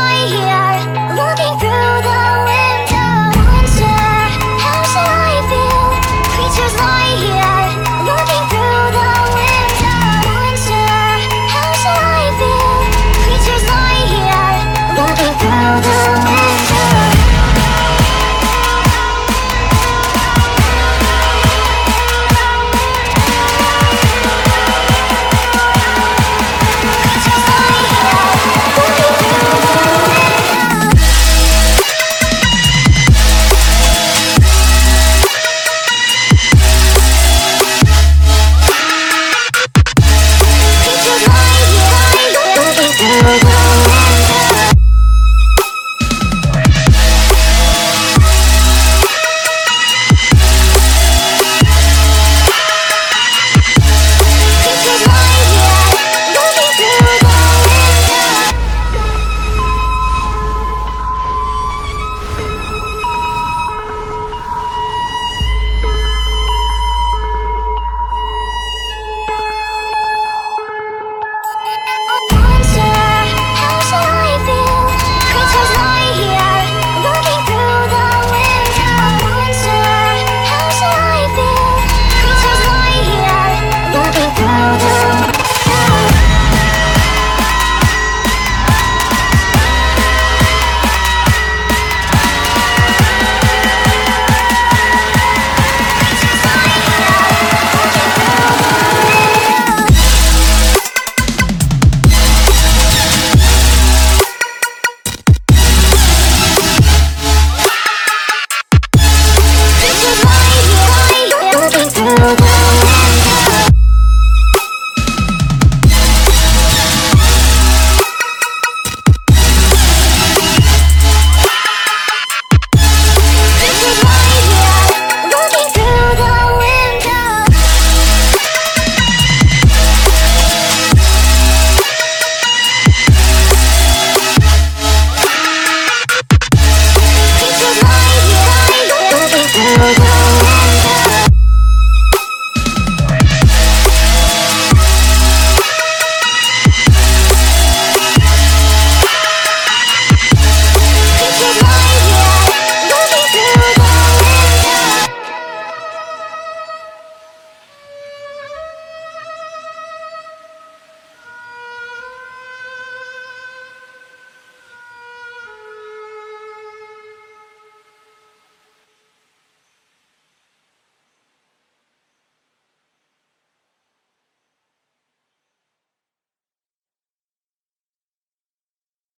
boy here.